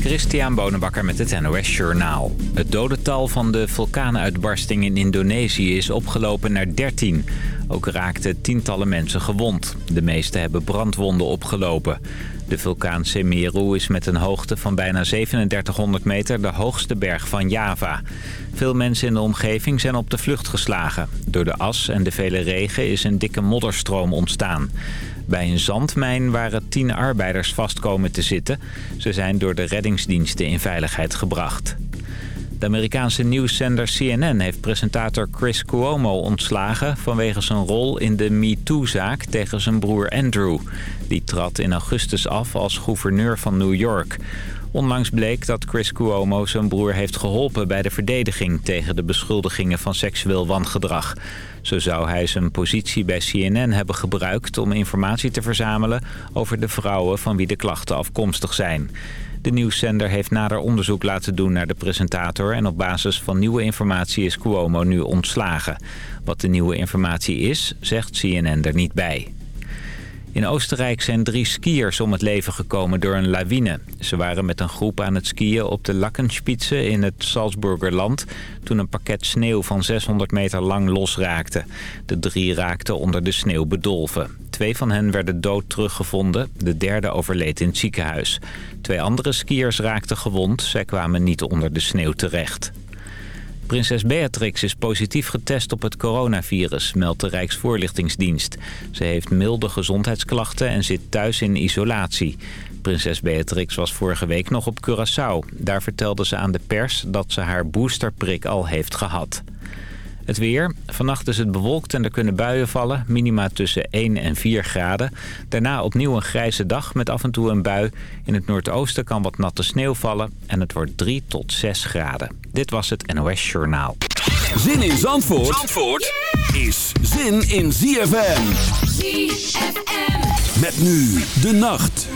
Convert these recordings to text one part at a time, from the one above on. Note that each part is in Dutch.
Christian Bonenbakker met het NOS Journaal. Het dodental van de vulkaanuitbarsting in Indonesië is opgelopen naar 13. Ook raakten tientallen mensen gewond. De meeste hebben brandwonden opgelopen. De vulkaan Semeru is met een hoogte van bijna 3700 meter de hoogste berg van Java. Veel mensen in de omgeving zijn op de vlucht geslagen. Door de as en de vele regen is een dikke modderstroom ontstaan. Bij een zandmijn waren tien arbeiders vast komen te zitten. Ze zijn door de reddingsdiensten in veiligheid gebracht. De Amerikaanse nieuwszender CNN heeft presentator Chris Cuomo ontslagen... vanwege zijn rol in de MeToo-zaak tegen zijn broer Andrew. Die trad in augustus af als gouverneur van New York. Onlangs bleek dat Chris Cuomo zijn broer heeft geholpen bij de verdediging... tegen de beschuldigingen van seksueel wangedrag. Zo zou hij zijn positie bij CNN hebben gebruikt om informatie te verzamelen... over de vrouwen van wie de klachten afkomstig zijn. De nieuwszender heeft nader onderzoek laten doen naar de presentator... en op basis van nieuwe informatie is Cuomo nu ontslagen. Wat de nieuwe informatie is, zegt CNN er niet bij. In Oostenrijk zijn drie skiers om het leven gekomen door een lawine. Ze waren met een groep aan het skiën op de Lakkenspitze in het Salzburgerland... toen een pakket sneeuw van 600 meter lang losraakte. De drie raakten onder de sneeuw bedolven. Twee van hen werden dood teruggevonden. De derde overleed in het ziekenhuis. Twee andere skiers raakten gewond. Zij kwamen niet onder de sneeuw terecht. Prinses Beatrix is positief getest op het coronavirus, meldt de Rijksvoorlichtingsdienst. Ze heeft milde gezondheidsklachten en zit thuis in isolatie. Prinses Beatrix was vorige week nog op Curaçao. Daar vertelde ze aan de pers dat ze haar boosterprik al heeft gehad. Het weer. Vannacht is het bewolkt en er kunnen buien vallen. Minima tussen 1 en 4 graden. Daarna opnieuw een grijze dag met af en toe een bui. In het noordoosten kan wat natte sneeuw vallen. En het wordt 3 tot 6 graden. Dit was het NOS Journaal. Zin in Zandvoort, Zandvoort is zin in ZFM. ZFM. Met nu de nacht.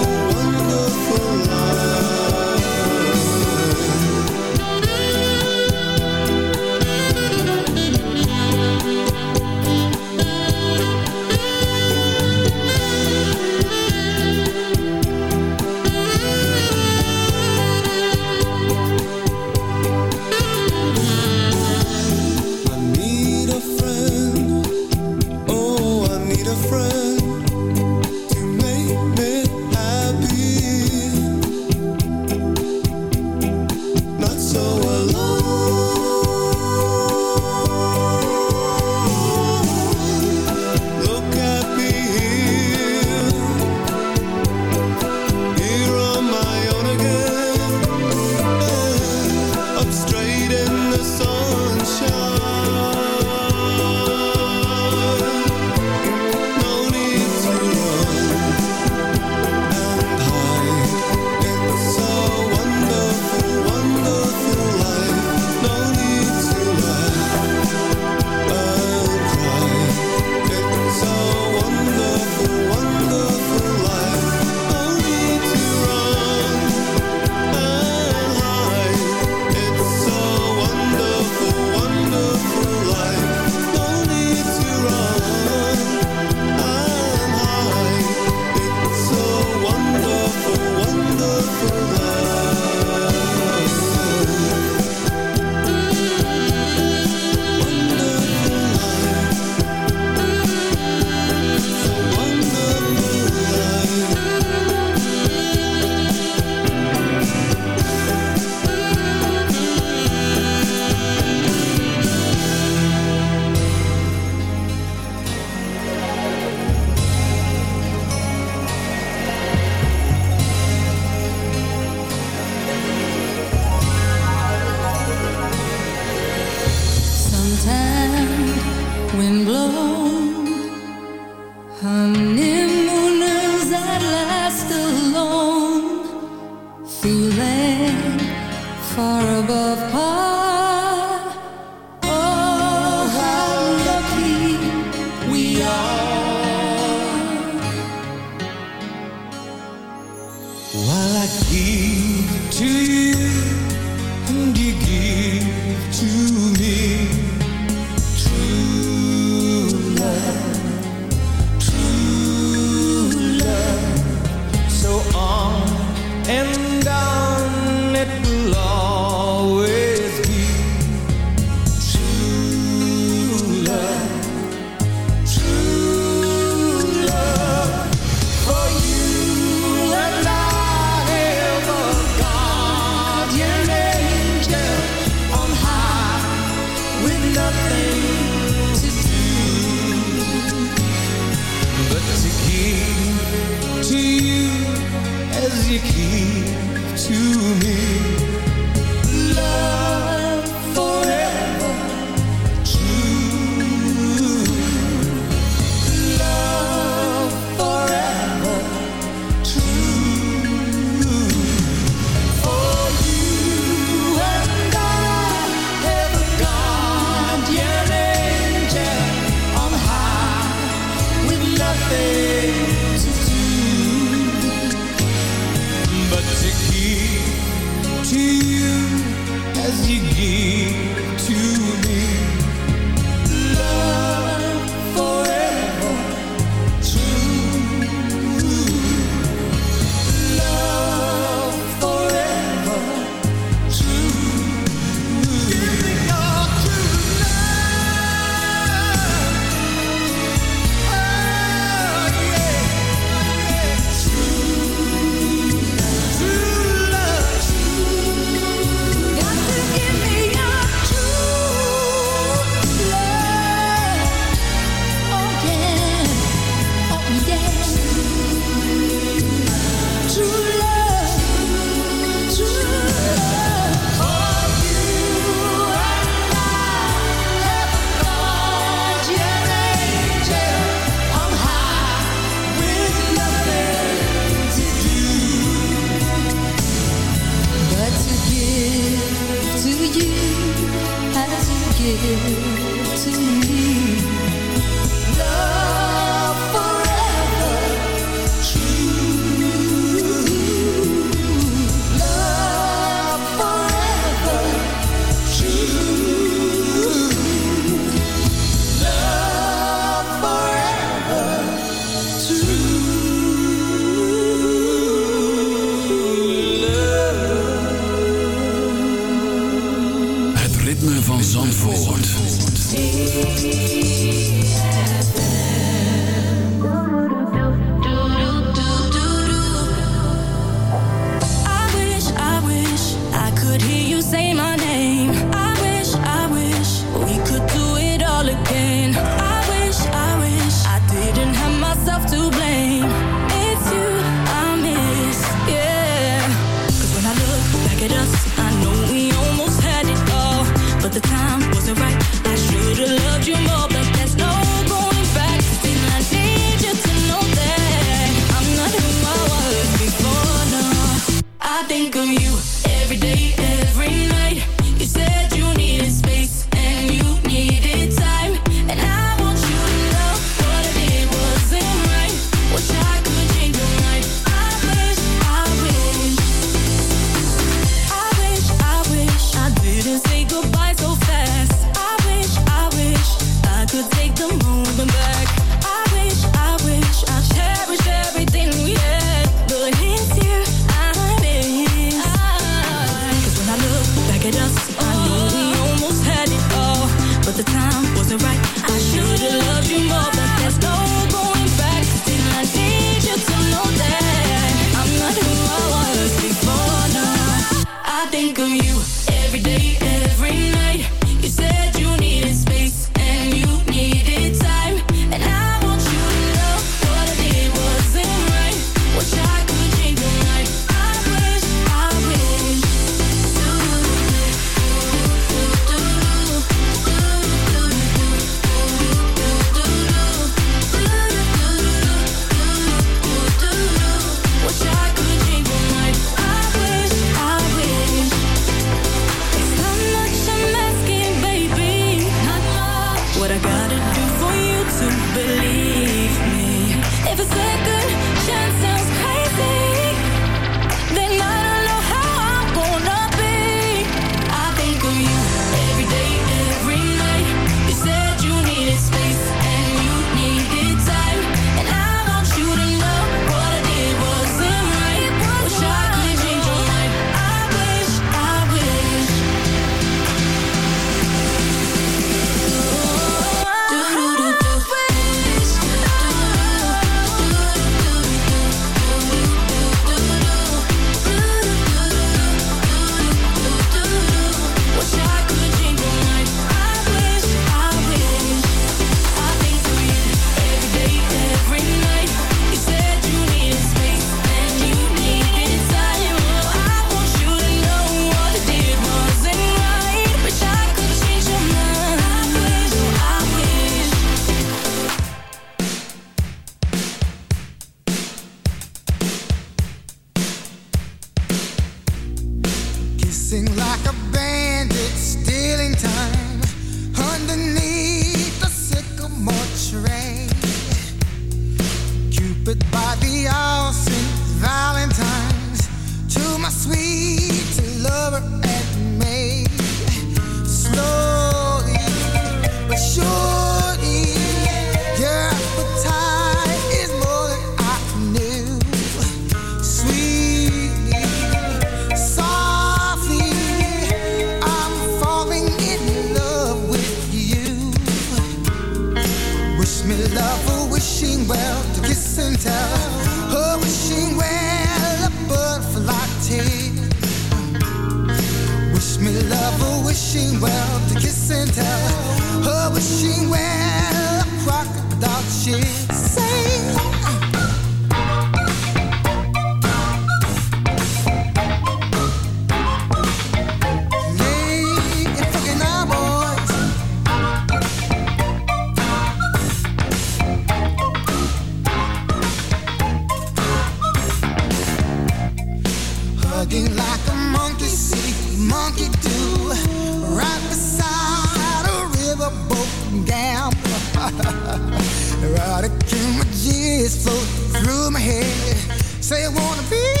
Can my tears flow through my head? Say I wanna be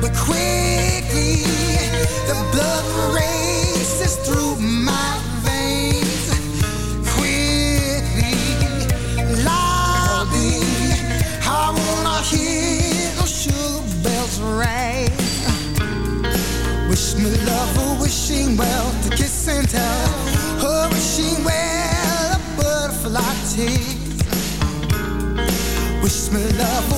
but quickly the blood races through my me love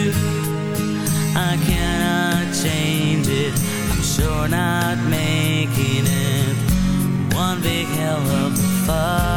not making it. One big hell of a fuss.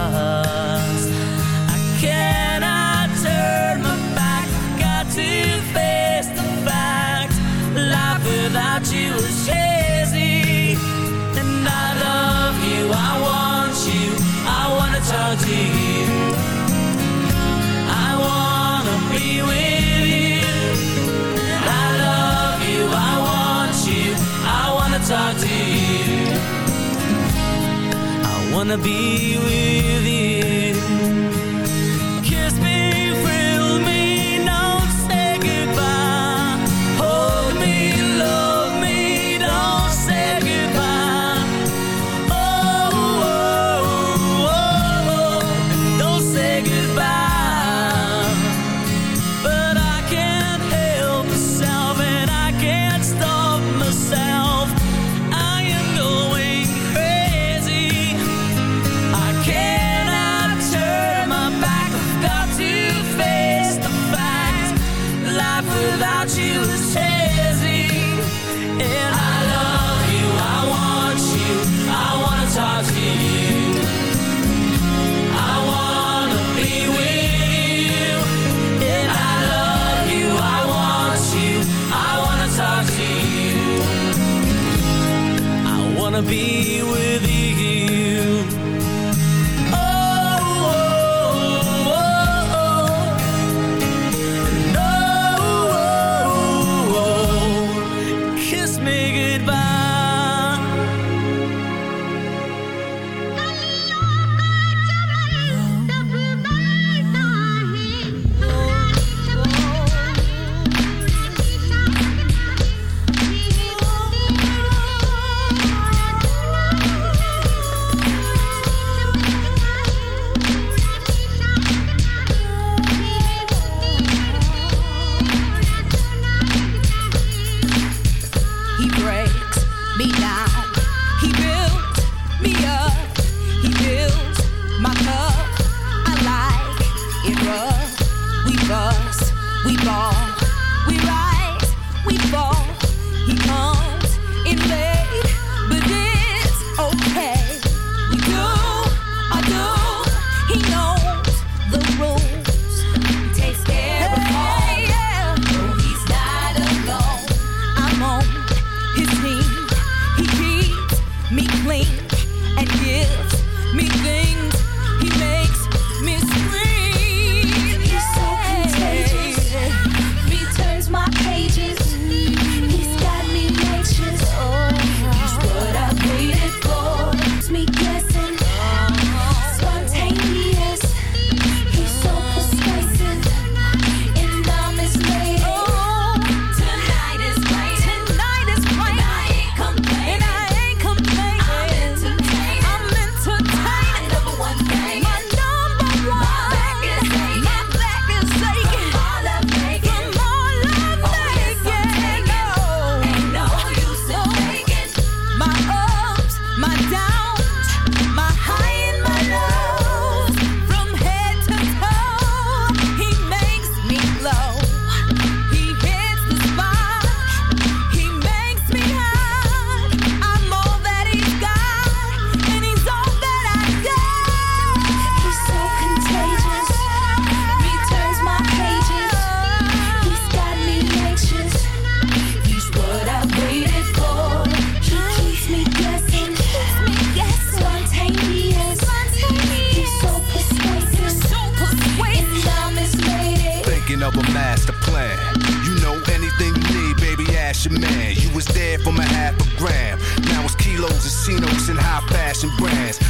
wanna be with you.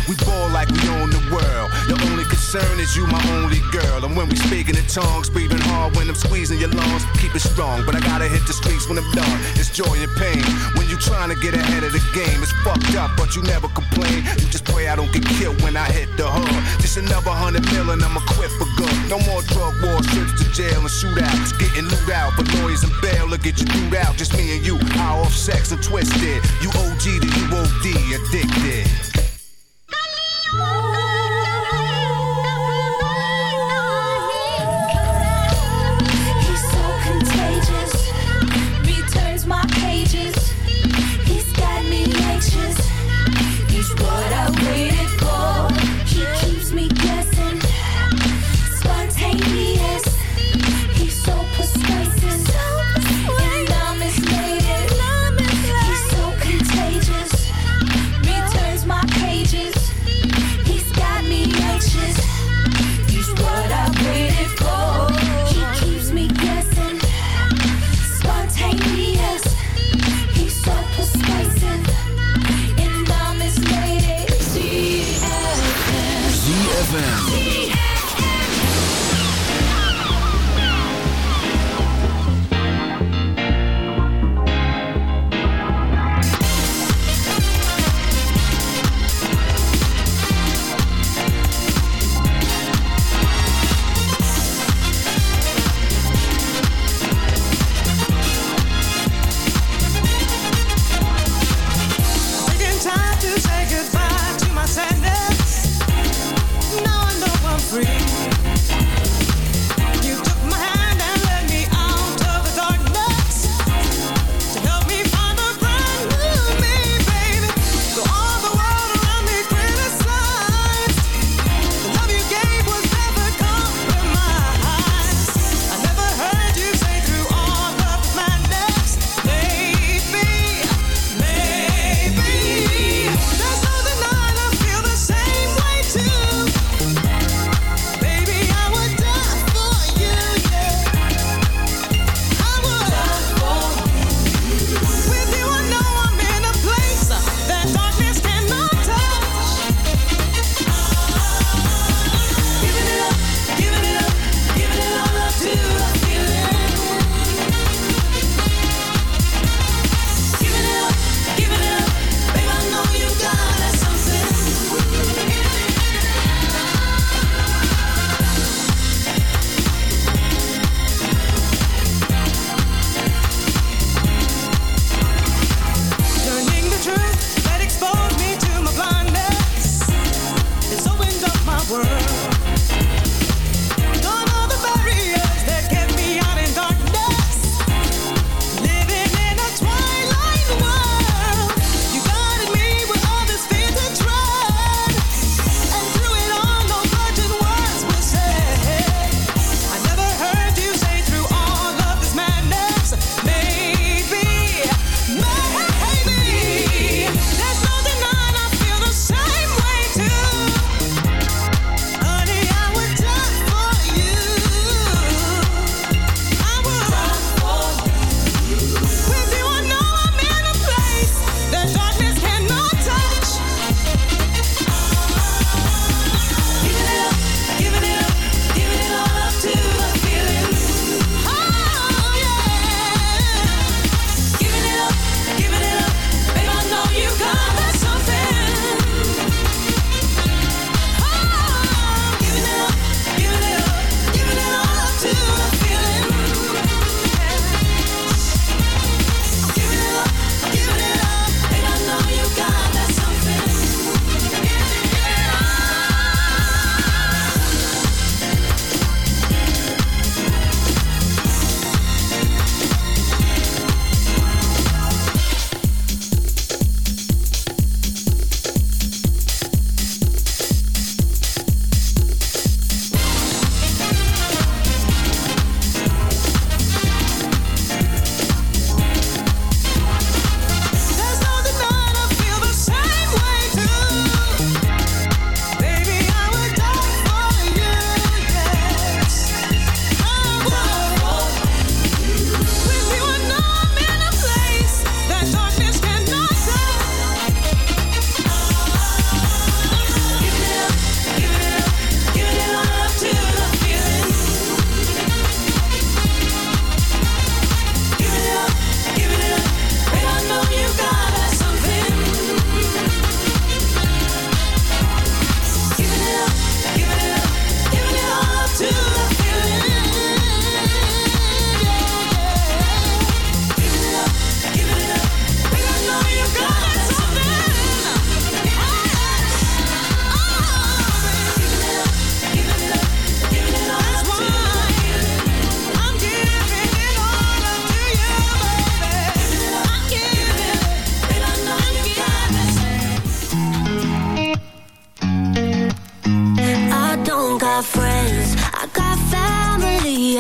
We ball like we own the world. The only concern is you, my only girl. And when we speak in tongues, breathing hard when I'm squeezing your lungs. Keep it strong, but I gotta hit the streets when I'm done. It's joy and pain. When you trying to get ahead of the game, it's fucked up, but you never complain. You just pray I don't get killed when I hit the hood. Just another hundred million, I'ma quit for good. No more drug wars, trips to jail and shootouts. Getting looted out for lawyers and bail. Look at you dude out, just me and you. Hour off sex and twisted. You OG to you OD, addicted.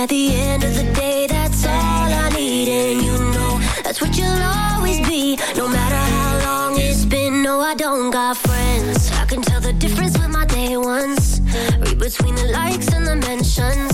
At the end of the day, that's all I need, and you know that's what you'll always be. No matter how long it's been, no, I don't got friends. I can tell the difference with my day ones. Read between the likes and the mentions.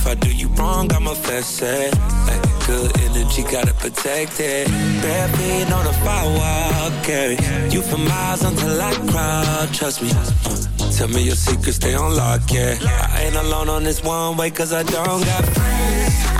If I do you wrong, I'ma fess it. Good energy, gotta protect it. Bare feet on the firewall, carry you for miles until I cry. Trust me. Tell me your secrets, stay on lock, yeah. I ain't alone on this one way, cause I don't got friends.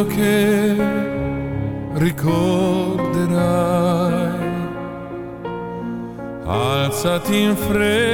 Giorno che ricorderai. Alzati in fretta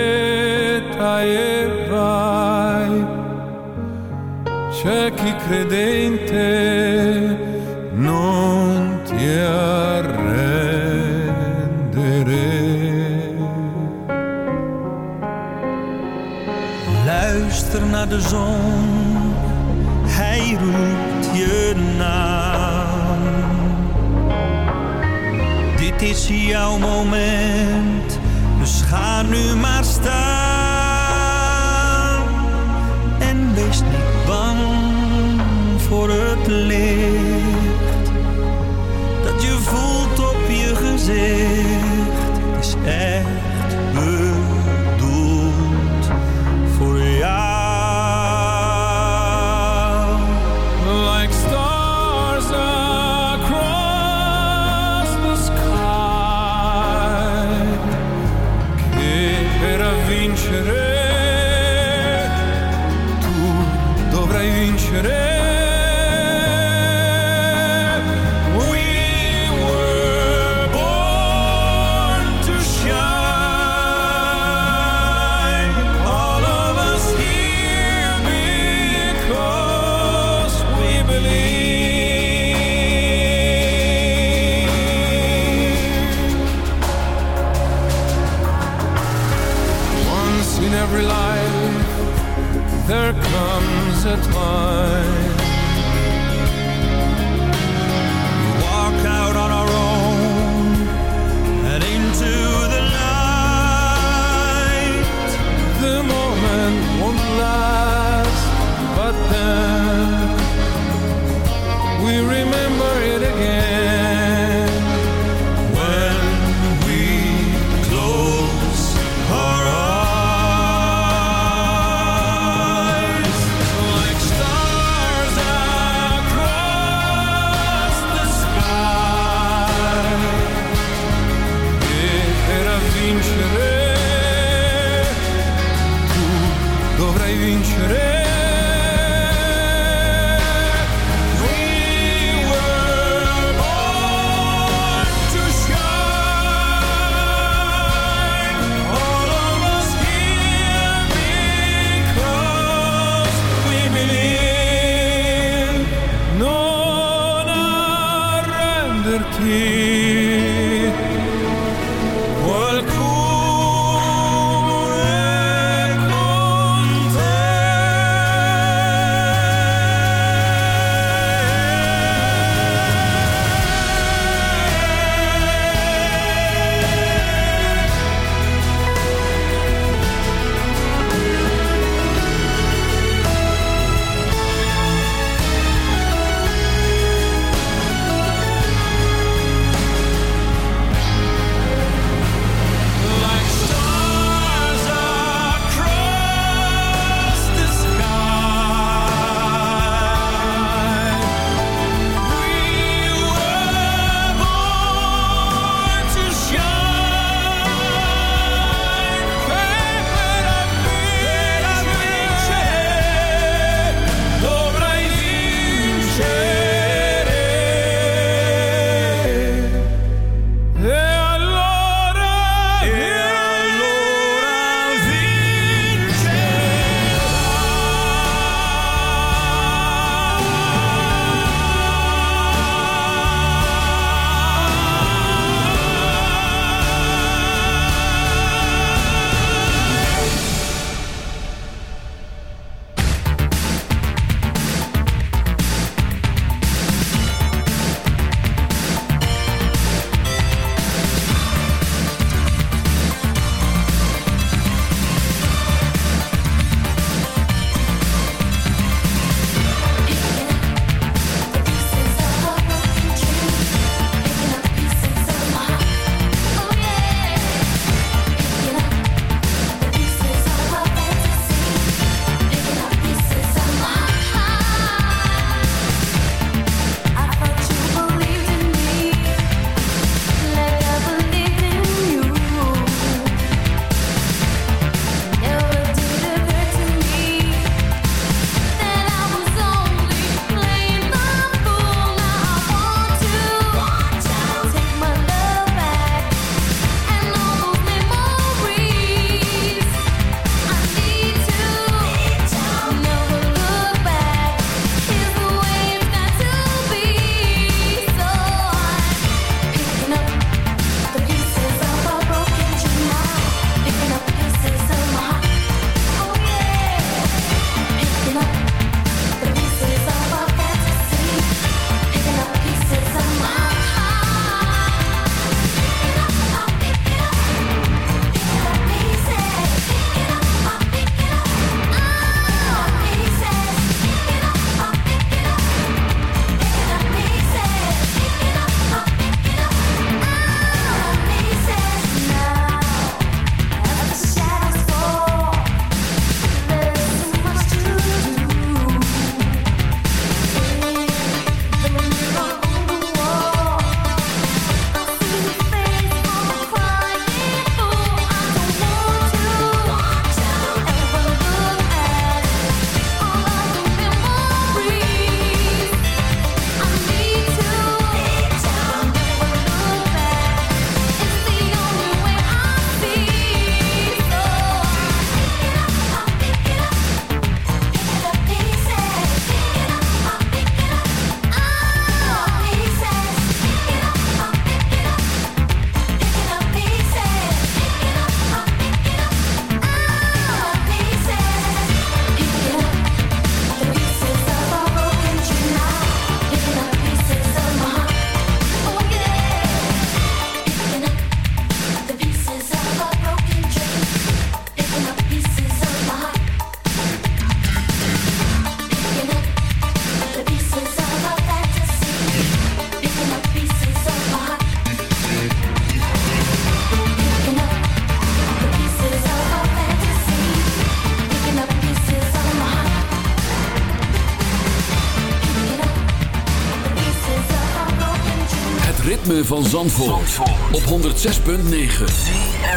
van Zandvoort, op 106.9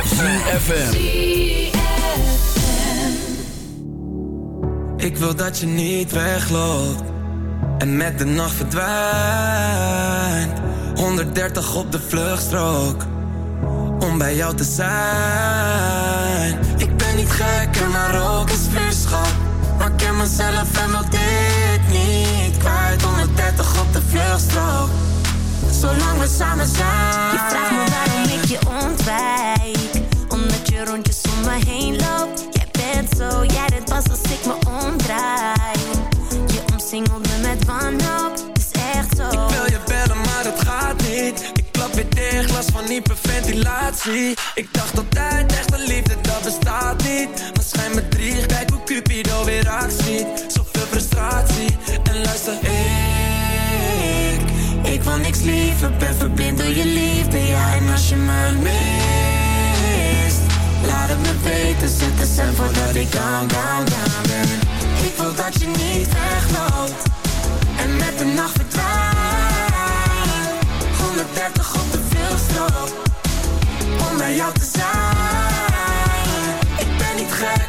ZFM Ik wil dat je niet wegloopt En met de nacht verdwijnt. 130 op de vluchtstrook Om bij jou te zijn. Ik ben niet gek en maar ook een vuurschap Maar ik ken mezelf en wil dit niet kwijt. 130 op de vluchtstrook Zolang we samen zijn. Je vraagt me waarom ik je ontwijk. Omdat je rondjes om me heen loopt. Jij bent zo, jij dit pas als ik me omdraai. Je omsingelt me met wanhoop, is echt zo. Ik wil je bellen maar het gaat niet. Ik klap weer dicht, last van hyperventilatie. Ik dacht altijd echte liefde dat bestaat niet. Maar schijn me drie, kijk hoe Cupido weer actie. Zoveel frustratie. En luister ik Ik wil niks liever, ben verblind door je liefde. Ja en als je me mist Laat het me weten, zet de voordat ik down, down, down ben. Ik wil dat je niet wegloopt En met de nacht verdwijnt 130 op de veelstroop Om bij jou te zijn. Ik ben niet gek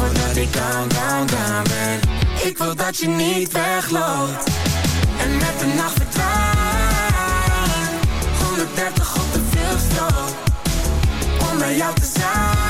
voordat ik down, down, down ben Ik wil dat je niet wegloopt En met de nacht verdwijnt 130 op de veelstroop Om bij jou te zijn